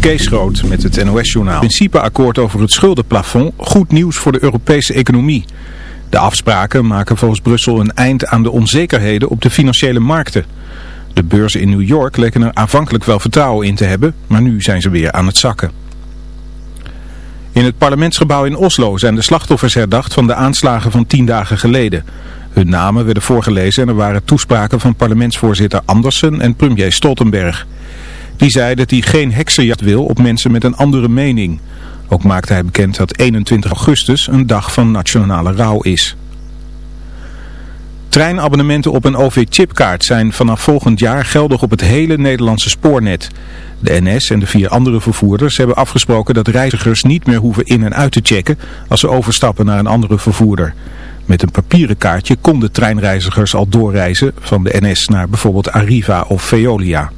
Kees Groot met het NOS-journaal. Principeakkoord over het schuldenplafond goed nieuws voor de Europese economie. De afspraken maken volgens Brussel een eind aan de onzekerheden op de financiële markten. De beurzen in New York leken er aanvankelijk wel vertrouwen in te hebben, maar nu zijn ze weer aan het zakken. In het parlementsgebouw in Oslo zijn de slachtoffers herdacht van de aanslagen van tien dagen geleden. Hun namen werden voorgelezen en er waren toespraken van parlementsvoorzitter Andersen en premier Stoltenberg. Die zei dat hij geen heksenjacht wil op mensen met een andere mening. Ook maakte hij bekend dat 21 augustus een dag van nationale rouw is. Treinabonnementen op een OV-chipkaart zijn vanaf volgend jaar geldig op het hele Nederlandse spoornet. De NS en de vier andere vervoerders hebben afgesproken dat reizigers niet meer hoeven in- en uit te checken als ze overstappen naar een andere vervoerder. Met een papieren kaartje konden treinreizigers al doorreizen van de NS naar bijvoorbeeld Arriva of Veolia.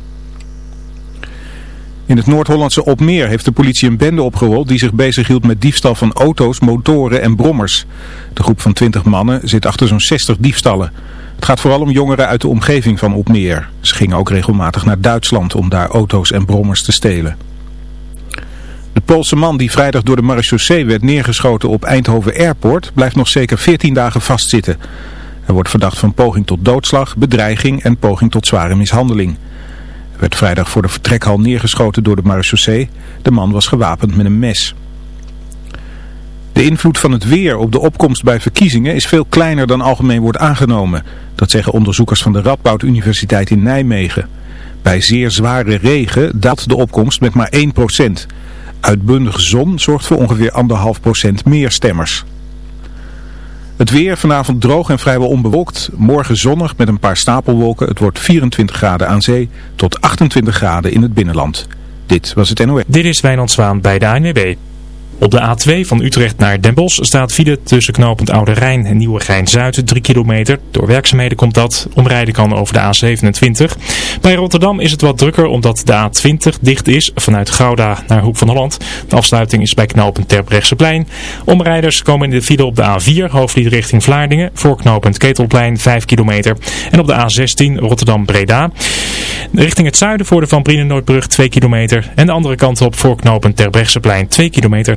In het Noord-Hollandse Opmeer heeft de politie een bende opgerold die zich bezighield met diefstal van auto's, motoren en brommers. De groep van 20 mannen zit achter zo'n 60 diefstallen. Het gaat vooral om jongeren uit de omgeving van Opmeer. Ze gingen ook regelmatig naar Duitsland om daar auto's en brommers te stelen. De Poolse man die vrijdag door de marechaussee werd neergeschoten op Eindhoven Airport blijft nog zeker 14 dagen vastzitten. Hij wordt verdacht van poging tot doodslag, bedreiging en poging tot zware mishandeling werd vrijdag voor de vertrekhal neergeschoten door de marechaussee. De man was gewapend met een mes. De invloed van het weer op de opkomst bij verkiezingen is veel kleiner dan algemeen wordt aangenomen. Dat zeggen onderzoekers van de Radboud Universiteit in Nijmegen. Bij zeer zware regen daalt de opkomst met maar 1%. Uitbundige zon zorgt voor ongeveer 1,5% meer stemmers. Het weer vanavond droog en vrijwel onbewolkt. Morgen zonnig met een paar stapelwolken. Het wordt 24 graden aan zee tot 28 graden in het binnenland. Dit was het NOS. Dit is Wijnand Zwaan bij de ANWB. Op de A2 van Utrecht naar Den Bosch staat file tussen knooppunt Oude Rijn en Nieuwegein-Zuid 3 kilometer. Door werkzaamheden komt dat. Omrijden kan over de A27. Bij Rotterdam is het wat drukker omdat de A20 dicht is vanuit Gouda naar Hoek van Holland. De afsluiting is bij knooppunt Terbrechtseplein. Omrijders komen in de file op de A4 hoofdlied richting Vlaardingen voor knooppunt Ketelplein 5 kilometer. En op de A16 Rotterdam-Breda. Richting het zuiden voor de Van Brienenoordbrug 2 kilometer. En de andere kant op voor knooppunt Terbrechtseplein 2 kilometer.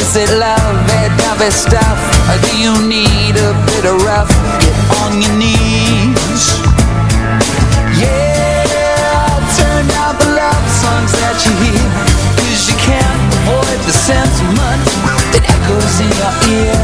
Is it love, that dovey stuff Or do you need a bit of rough? Get on your knees. Yeah, turn down the love songs that you hear. Cause you can't avoid the sentiment That echoes in your ear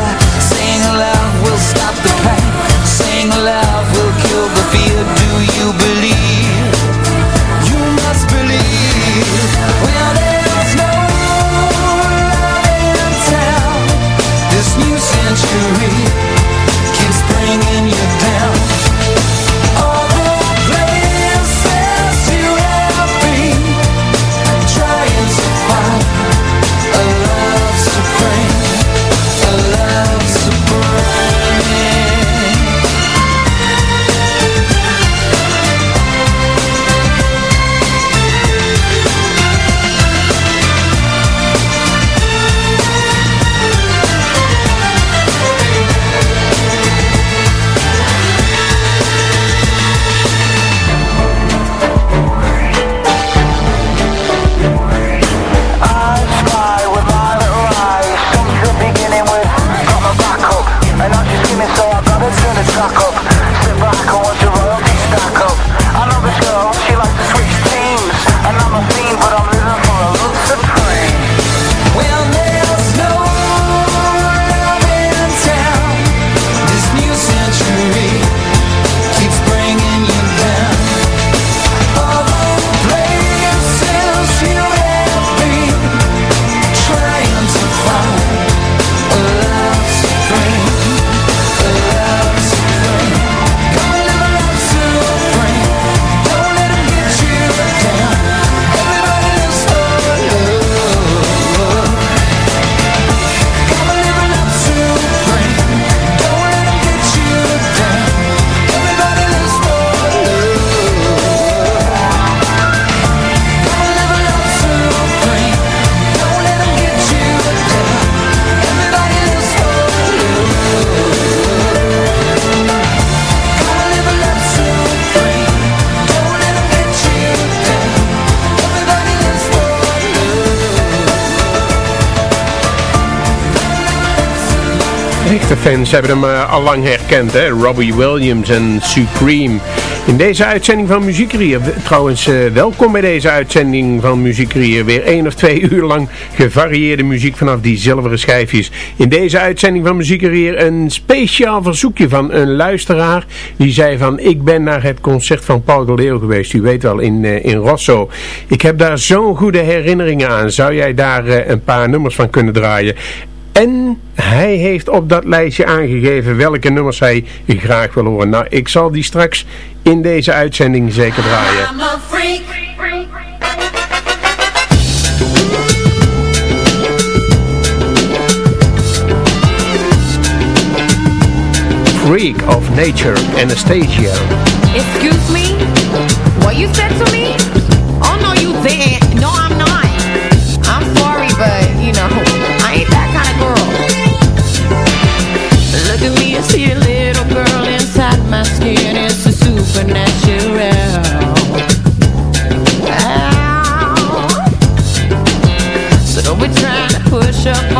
fans hebben hem eh, al lang herkend, hè? Robbie Williams en Supreme. In deze uitzending van Muziekrier, trouwens eh, welkom bij deze uitzending van Muziekrier. Weer één of twee uur lang gevarieerde muziek vanaf die zilveren schijfjes. In deze uitzending van Muziekrier een speciaal verzoekje van een luisteraar. Die zei van, ik ben naar het concert van Paul de Leeuw geweest. U weet wel, in, eh, in Rosso. Ik heb daar zo'n goede herinneringen aan. Zou jij daar een paar nummers van kunnen draaien? En hij heeft op dat lijstje aangegeven welke nummers hij graag wil horen. Nou, ik zal die straks in deze uitzending zeker draaien. I'm a freak. Freak of Nature, Anastasia. Excuse me? What you said to me? Oh no, you didn't. To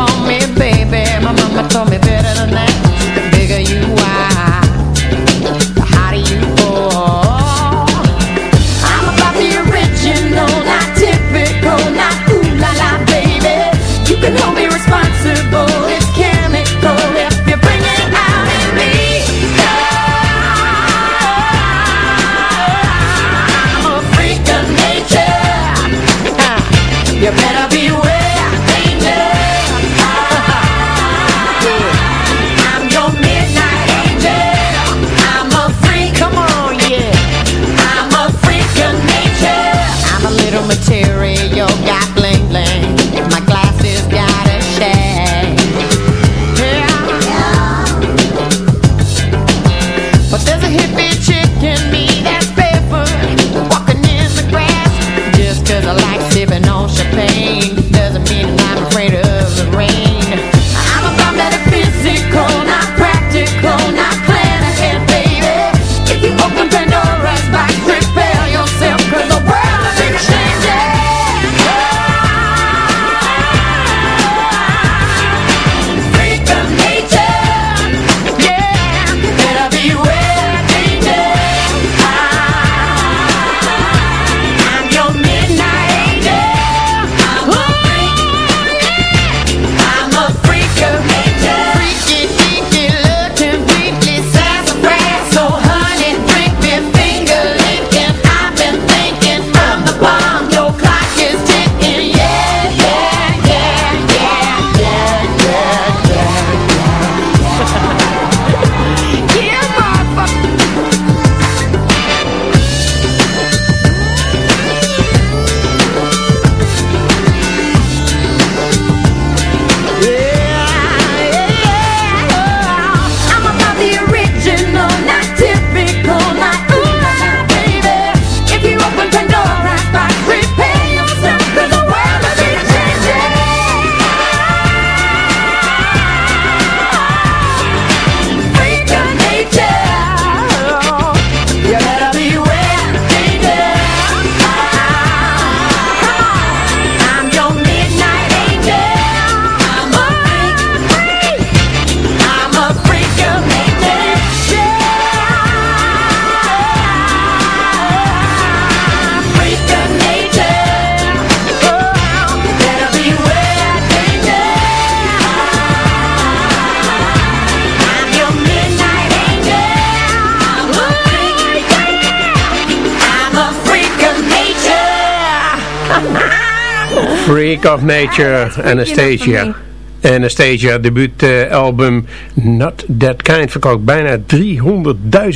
Freak of Nature, Anastasia. Anastasia debuutalbum Not That Kind verkoopt bijna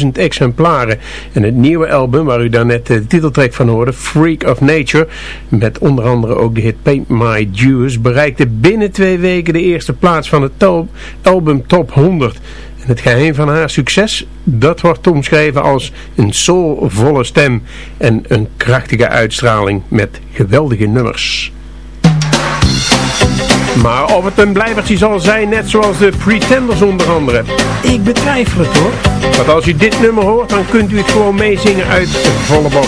300.000 exemplaren. En het nieuwe album, waar u daarnet de titeltrack van hoorde, Freak of Nature, met onder andere ook de hit Paint My Juice, bereikte binnen twee weken de eerste plaats van het album Top 100. En het geheim van haar succes, dat wordt omschreven als een soulvolle stem en een krachtige uitstraling met geweldige nummers. Maar of het een blijvertje zal zijn, net zoals de Pretenders onder andere. Ik betwijfel het hoor. Want als u dit nummer hoort, dan kunt u het gewoon meezingen uit de volle box.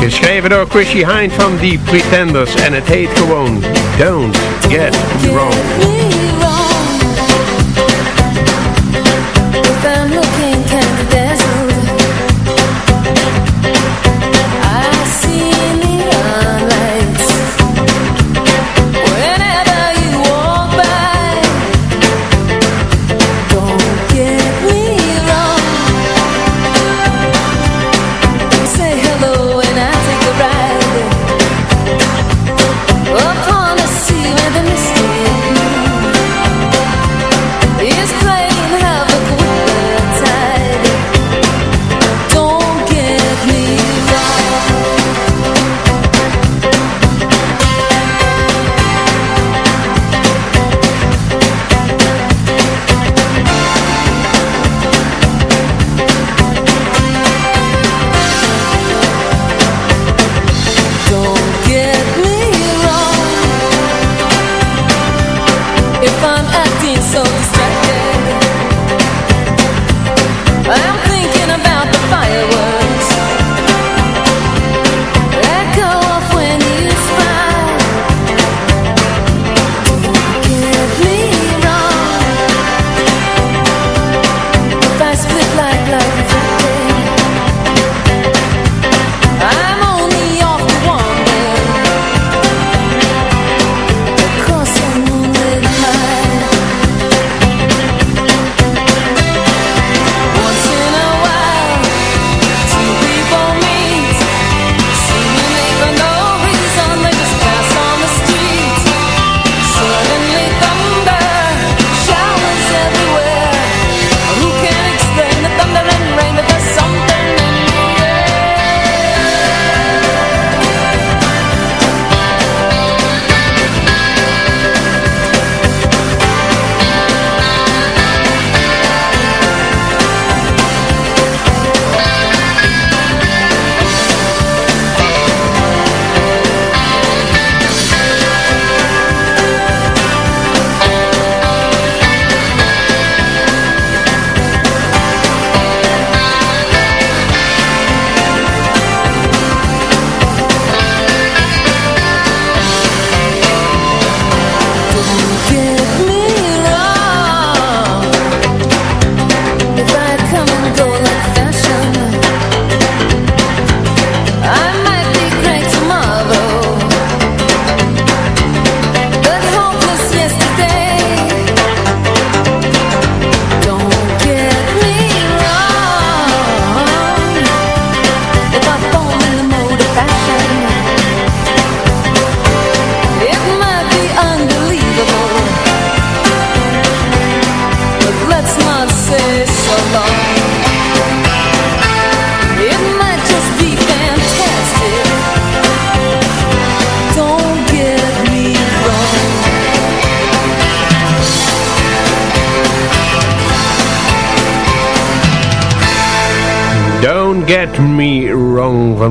Geschreven door Chrissy Hind van The Pretenders en het heet gewoon Don't Get Wrong.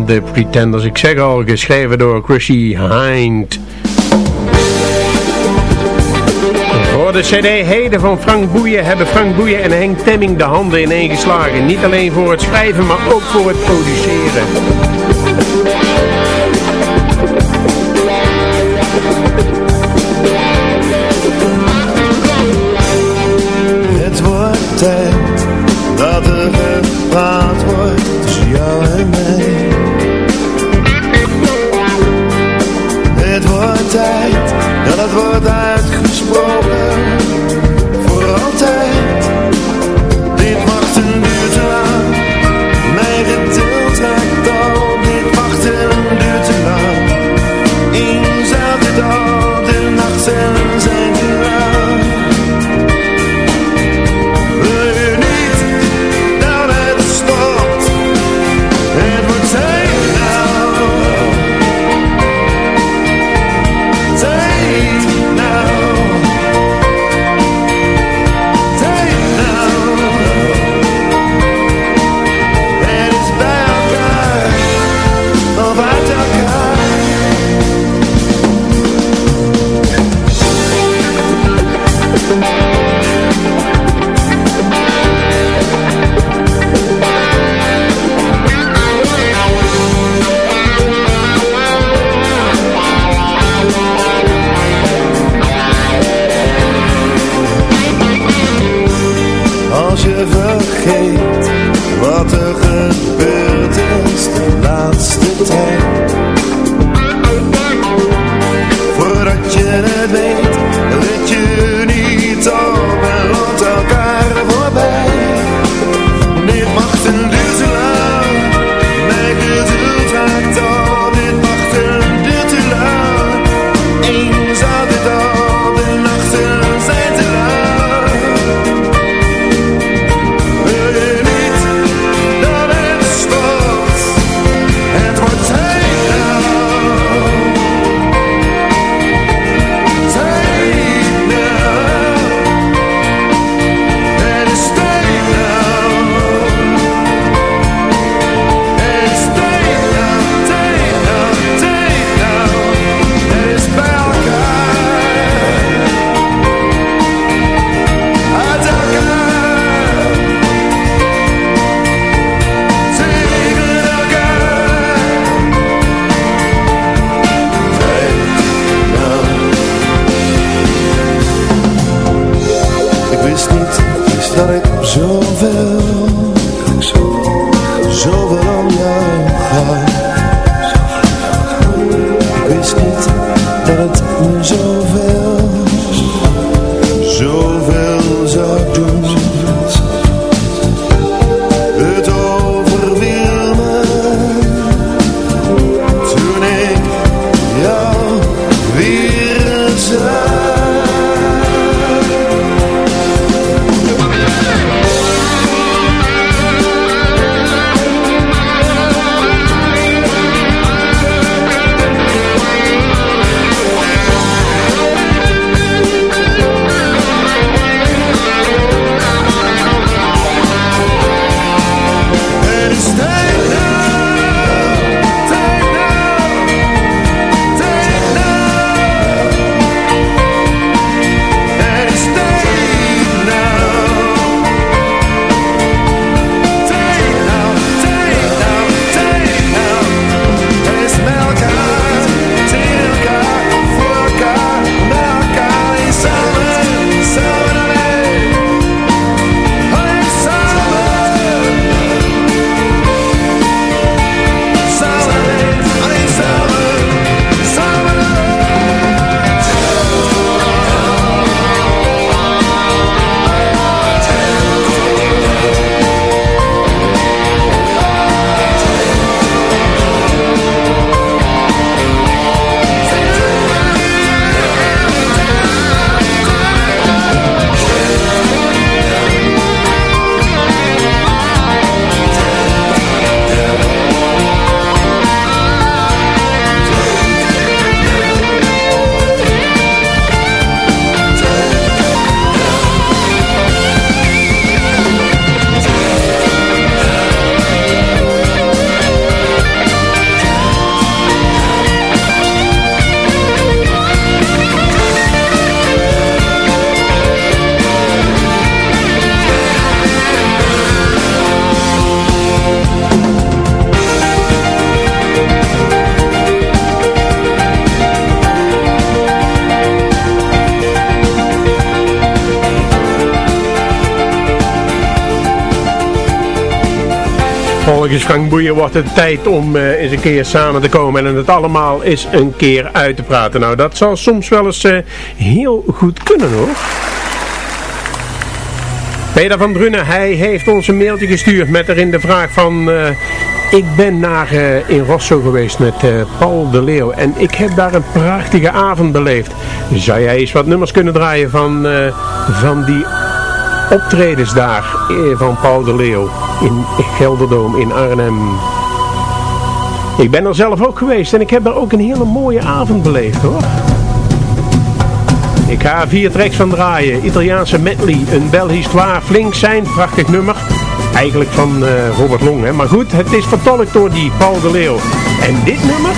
De Pretenders. Ik zeg al, geschreven door Chrissy Hind. Voor de cd Heden van Frank Boeien hebben Frank Boeien en Henk Temming de handen ineengeslagen. Niet alleen voor het schrijven, maar ook voor het produceren. Wordt het tijd om eh, eens een keer samen te komen en het allemaal eens een keer uit te praten. Nou, dat zal soms wel eens eh, heel goed kunnen hoor. Peter van Drunen, hij heeft ons een mailtje gestuurd met erin de vraag van... eh, ik ben naar, in Rosso geweest met Paul de Leeuw en ik heb daar een prachtige avond beleefd. Zou jij eens wat nummers kunnen draaien van, van die optredens daar van Paul de Leeuw in Gelderdoom in Arnhem? Ik ben er zelf ook geweest en ik heb daar ook een hele mooie avond beleefd hoor. Ik ga vier tracks van draaien. Italiaanse medley, een belle histoire, flink zijn, prachtig nummer. Eigenlijk van eh, Robert Long, hè. maar goed, het is vertolkt door die Paul de Leeuw. En dit nummer,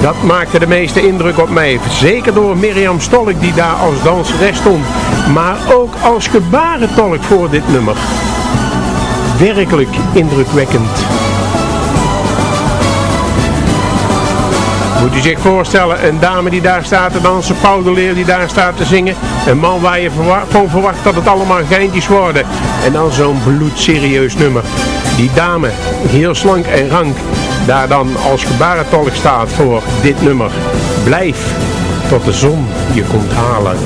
dat maakte de meeste indruk op mij. Zeker door Mirjam Stolk die daar als danseres stond. Maar ook als gebarentolk voor dit nummer. Werkelijk indrukwekkend. Moet u zich voorstellen, een dame die daar staat te dansen, Paul de Leer die daar staat te zingen. Een man waar je van verwacht dat het allemaal geintjes worden. En dan zo'n bloedserieus nummer. Die dame, heel slank en rank, daar dan als gebarentolk staat voor dit nummer. Blijf tot de zon je komt halen.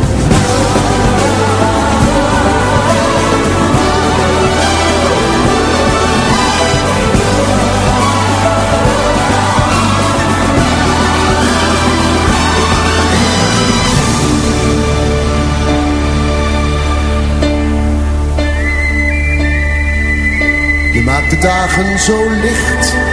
Je maakt de dagen zo licht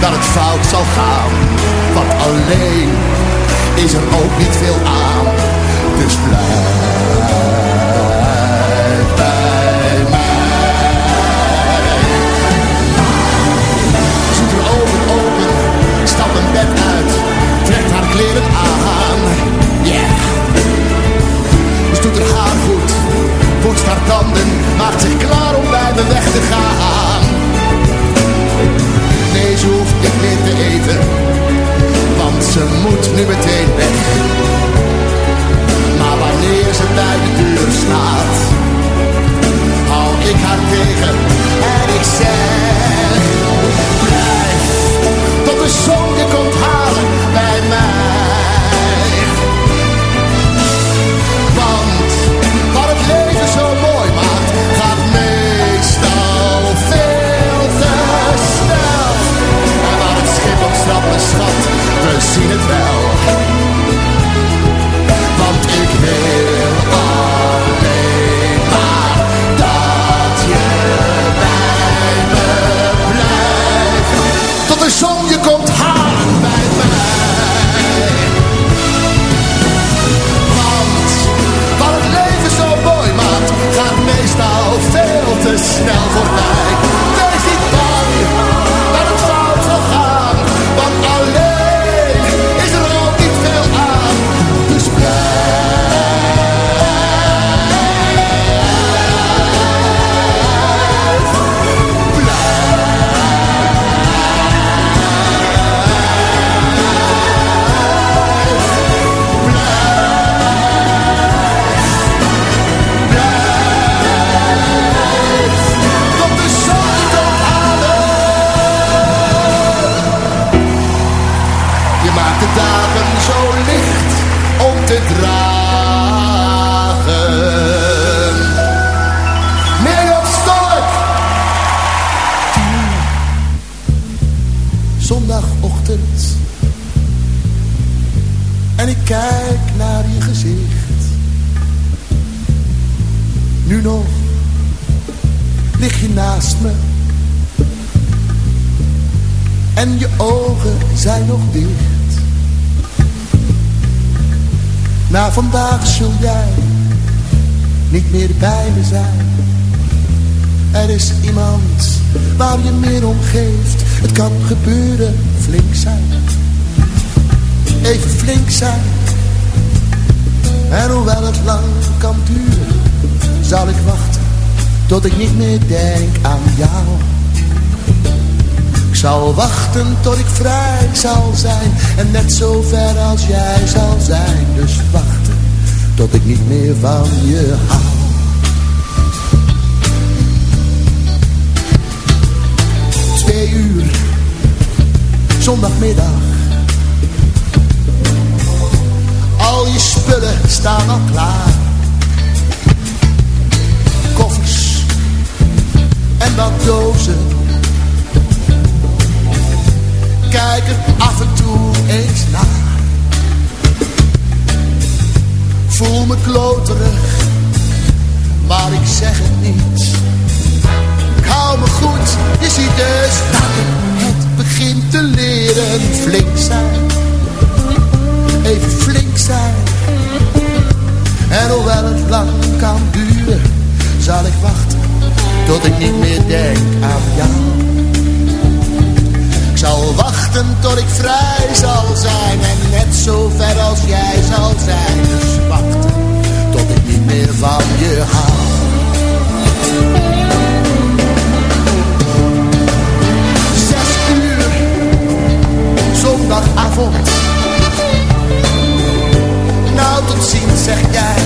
dat het fout zal gaan, want alleen is er ook niet veel aan. Dus blijf bij mij. Zoet haar ogen open, stapt een bed uit, trekt haar kleren aan. Yeah. Dus doet haar haar goed, poetst haar tanden, maakt zich klaar om bij me weg te gaan. Meer te eten, want ze moet nu meteen weg. Maar wanneer ze bij de deur staat, hou ik haar tegen en ik zeg, blijf tot de zon je komt zien het wel. tot ik niet meer denk aan jou. Ik zal wachten tot ik vrij zal zijn en net zo ver als jij zal zijn. Dus wachten tot ik niet meer van je hou. Twee uur, zondagmiddag. Al je spullen staan al klaar Dozen, Kijk er af en toe eens naar. Voel me kloterig, maar ik zeg het niet. Ik hou me goed, je ziet dus dat het begint te leren. Flink zijn, even flink zijn. En hoewel het lang kan duren, zal ik wachten tot ik niet meer denk aan jou. Ik zal wachten tot ik vrij zal zijn en net zo ver als jij zal zijn. Dus wachten tot ik niet meer van je haal. Zes uur, zondagavond. Nou tot ziens zeg jij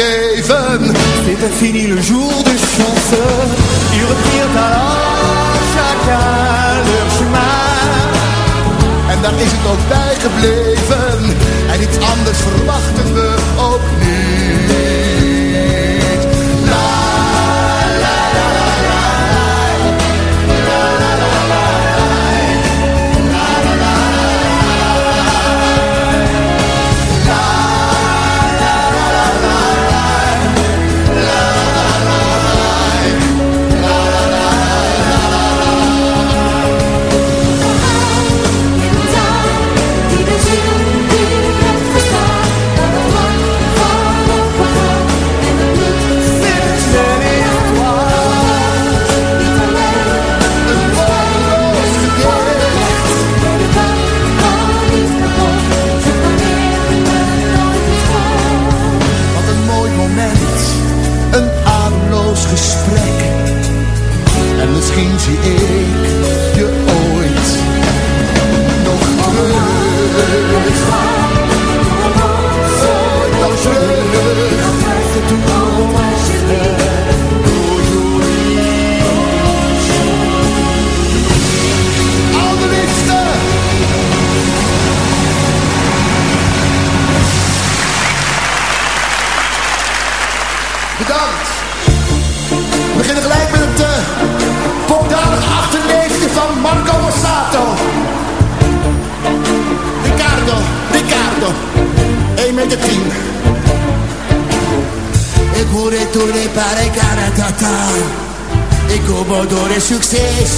geven. C'est infini le jour de chance.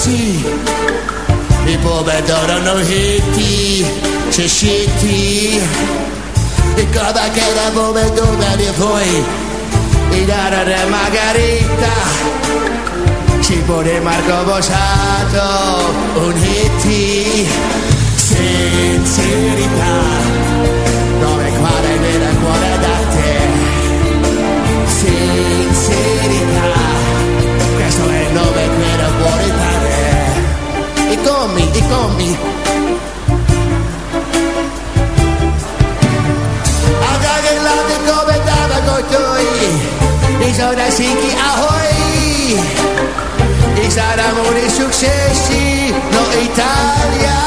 così I pomodorano hiti, cesciti E cosa che era pomodorani e poi I re margarita Ci pone Marco Bosato, un hiti Sincerità, dove quale nel cuore da te. Sincerità. on me. Agage glade come dava gotoi. Ik zou daar ahoi. Ik zou daar mooie successi, no Italia.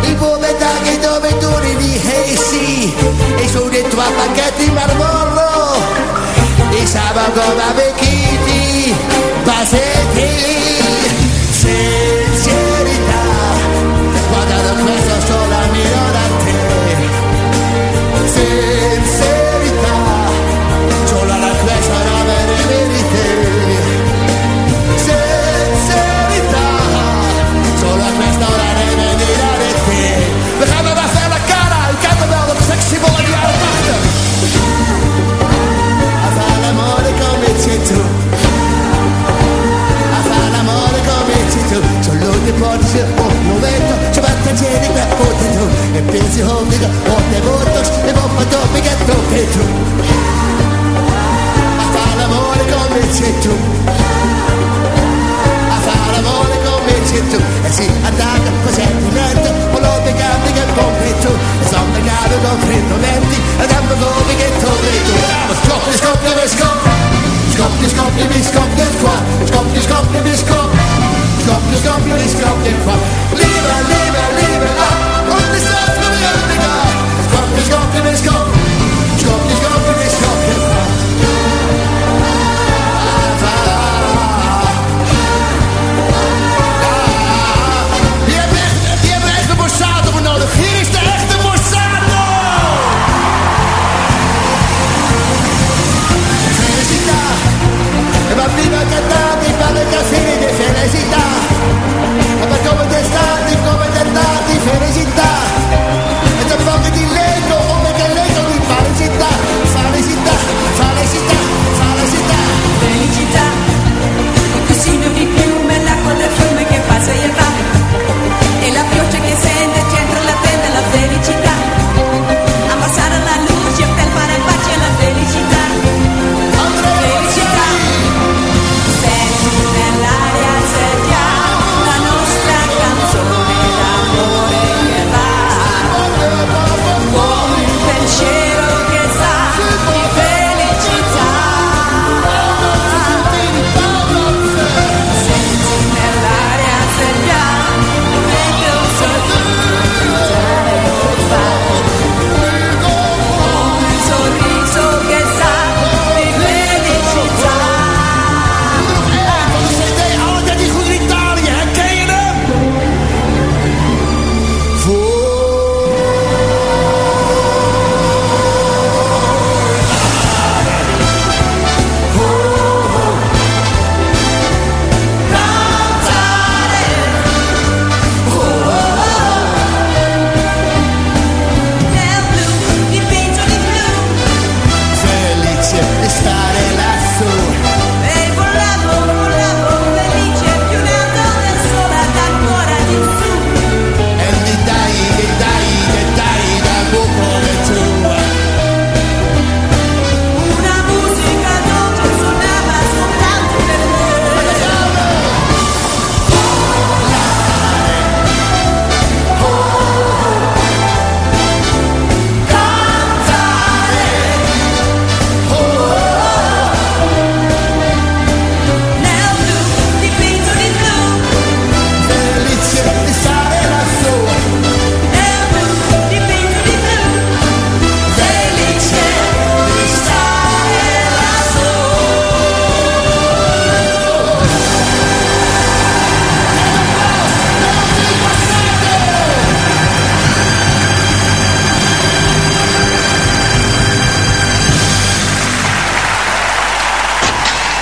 Ik wil bedanken dove tu riviessi. Ik zou de tua pacchetti borro. Ik zou wel komen bekiti, het Sei closer, shoulder.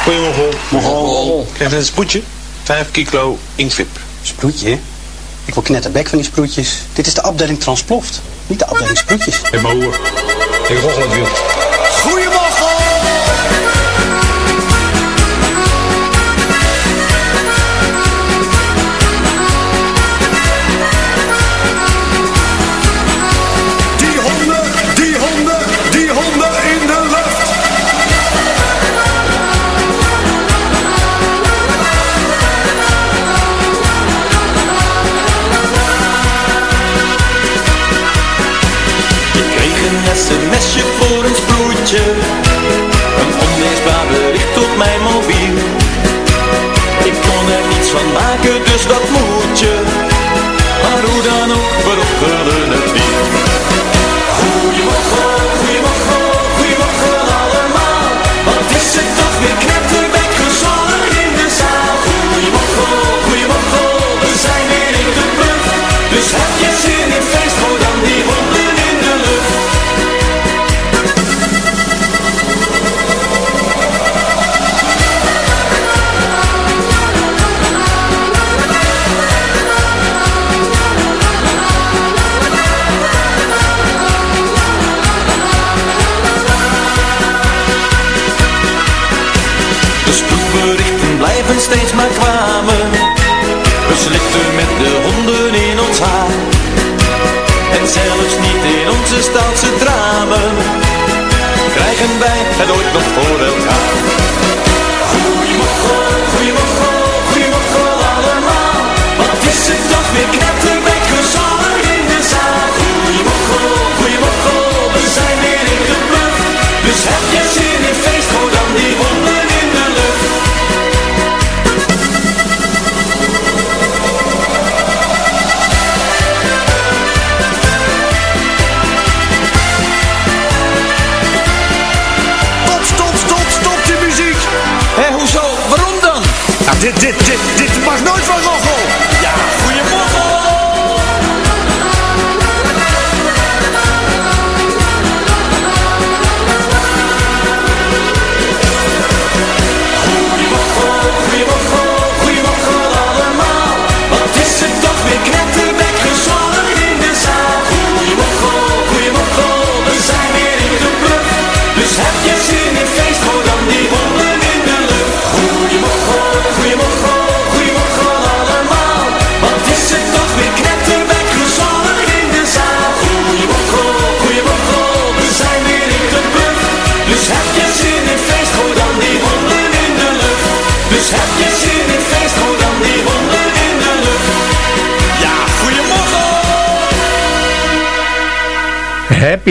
Goeie Mogol. je een sproetje. 5 kilo inkvip. Sproetje? Ik wil knetterbek van die sproetjes. Dit is de afdeling Transploft, niet de afdeling sproetjes. Hé, hey, maar hoor. Ik rochel het wiel. een onleesbaar bericht op mijn mobiel. Ik kon er niets van maken, dus dat moet. steeds maar kwamen. We slipten met de honden in ons haar. En zelfs niet in onze stadse dramen. Krijgen wij het ooit nog voor elkaar.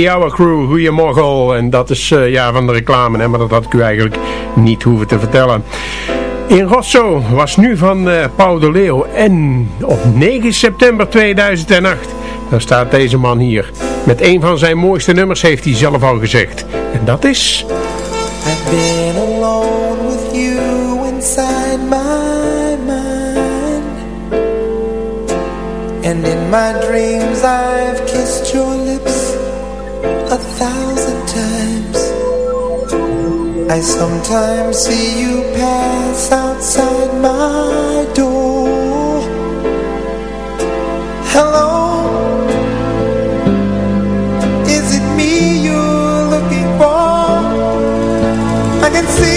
Happy Crew, goeiemorgen. En dat is eh, ja, van de reclame, hè, maar dat had ik u eigenlijk niet hoeven te vertellen. In Rosso was nu van eh, Paul de Leeuw. En op 9 september 2008, dan staat deze man hier. Met een van zijn mooiste nummers heeft hij zelf al gezegd. En dat is... I've been alone with you inside my mind And in my dreams I've kissed lips a thousand times. I sometimes see you pass outside my door. Hello? Is it me you're looking for? I can see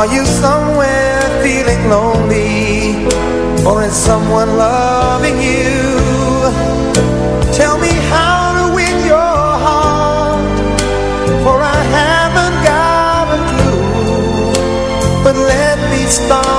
Are you somewhere feeling lonely? Or is someone loving you? Tell me how to win your heart. For I haven't got a clue. But let me start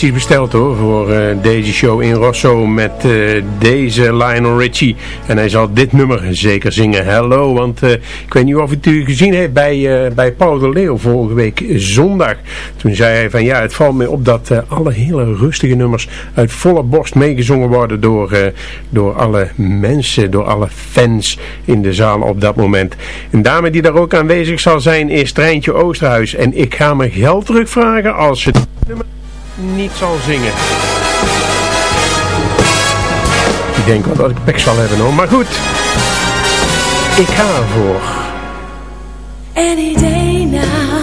kaartjes besteld hoor, voor eh, deze show in Rosso met eh, deze Lionel Richie. En hij zal dit nummer zeker zingen, Hello. Want ik weet niet of het u gezien heeft bij, bij Paul de Leeuw vorige week zondag. Toen zei hij van ja, het valt me op dat alle hele rustige nummers uit volle borst meegezongen worden door, door alle mensen, door alle fans in de zaal op dat moment. Een dame die daar ook aanwezig zal zijn is Treintje Oosterhuis. En ik ga mijn geld terugvragen als het nummer niet zal zingen. Ik denk wel dat ik pek zal hebben hoor. Maar goed, ik ga ervoor. Any day now,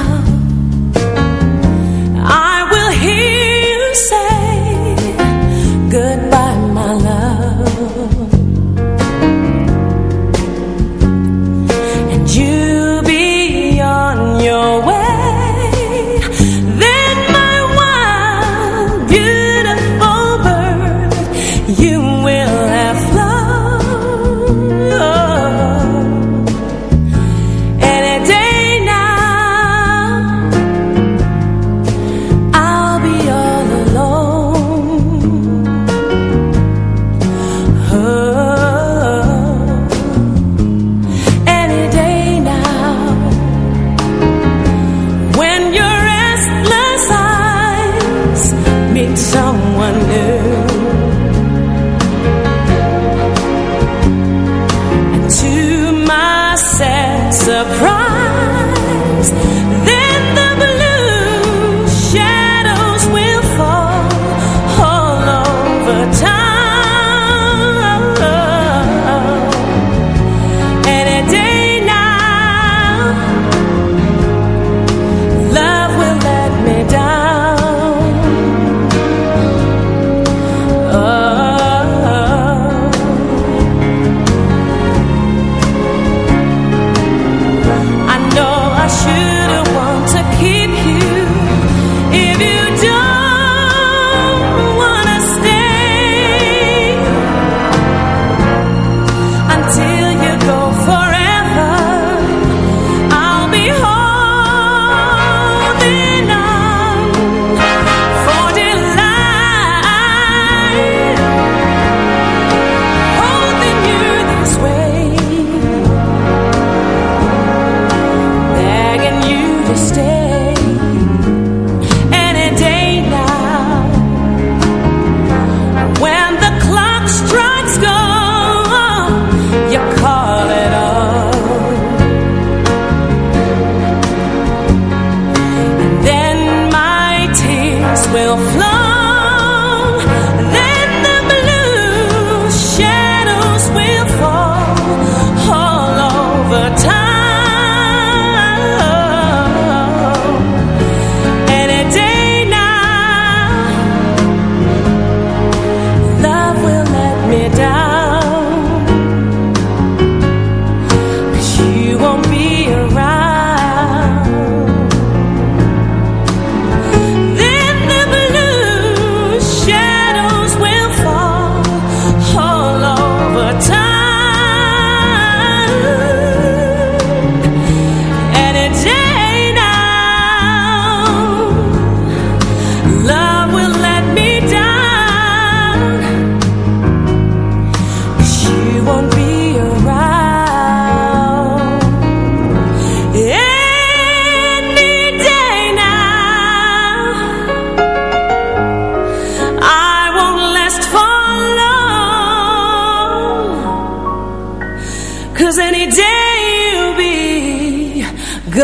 Ik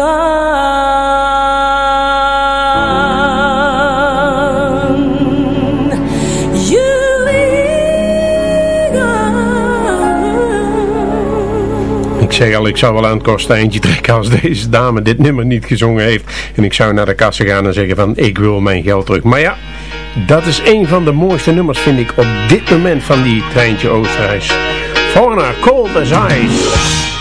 zeg al, ik zou wel aan het kosteintje trekken als deze dame dit nummer niet gezongen heeft. En ik zou naar de kassa gaan en zeggen van, ik wil mijn geld terug. Maar ja, dat is een van de mooiste nummers vind ik op dit moment van die Treintje Oosterhuis. Fauna, Cold as Ice.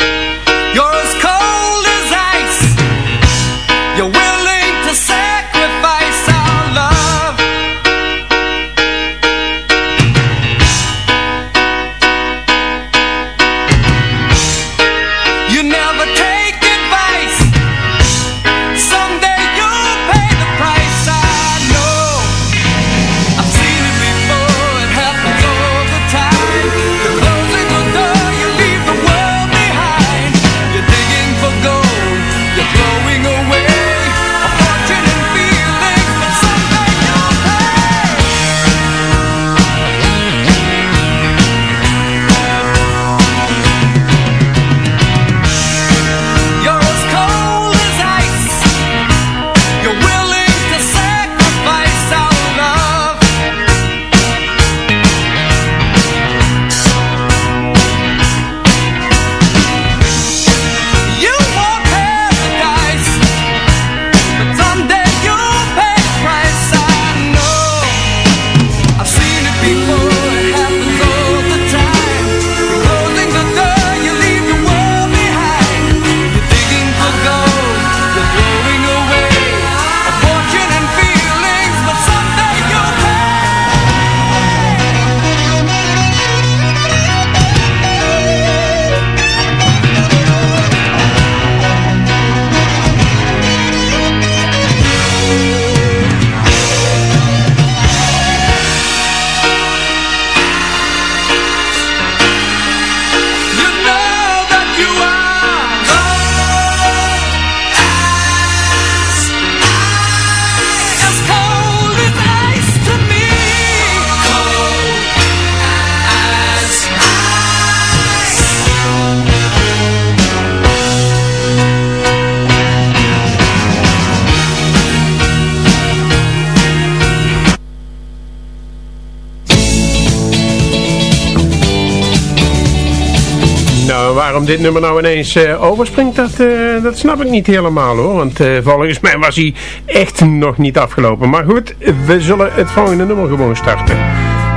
Dit nummer nou ineens eh, overspringt, dat, eh, dat snap ik niet helemaal hoor. Want eh, volgens mij was hij echt nog niet afgelopen. Maar goed, we zullen het volgende nummer gewoon starten.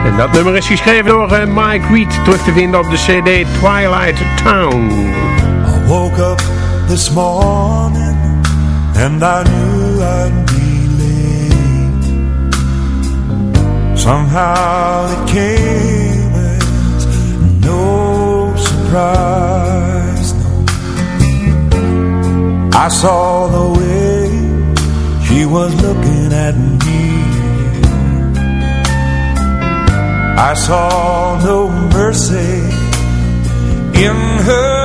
En dat nummer is geschreven door Mike Reed, terug te vinden op de cd Twilight Town. I woke up this morning and I knew I'd be late. Somehow it came no surprise. I saw the way she was looking at me. I saw no mercy in her